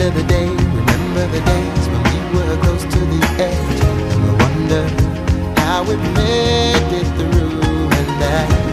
Remember the day, remember the days when we were close to the edge. And we wonder how we made it through and that.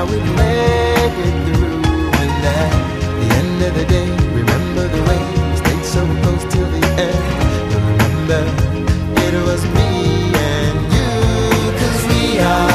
how we made it through. And at the end of the day, remember the way we stayed so close till the end. Remember, it was me and you, cause we are.